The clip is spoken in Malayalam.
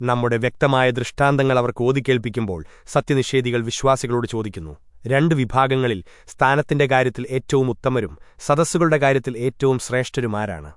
നമ്മുടെ വ്യക്തമായ ദൃഷ്ടാന്തങ്ങൾ അവർക്ക് ഓതിക്കേൽപ്പിക്കുമ്പോൾ സത്യനിഷേധികൾ വിശ്വാസികളോട് ചോദിക്കുന്നു. രണ്ട് വിഭാഗങ്ങളിൽ സ്ഥാനത്തിന്റെ കാര്യത്തിൽ ഏറ്റവും ഉത്തമരും സദസ്സുകളുടെ കാര്യത്തിൽ ഏറ്റവും ശ്രേഷ്ഠരുമാരാണ്.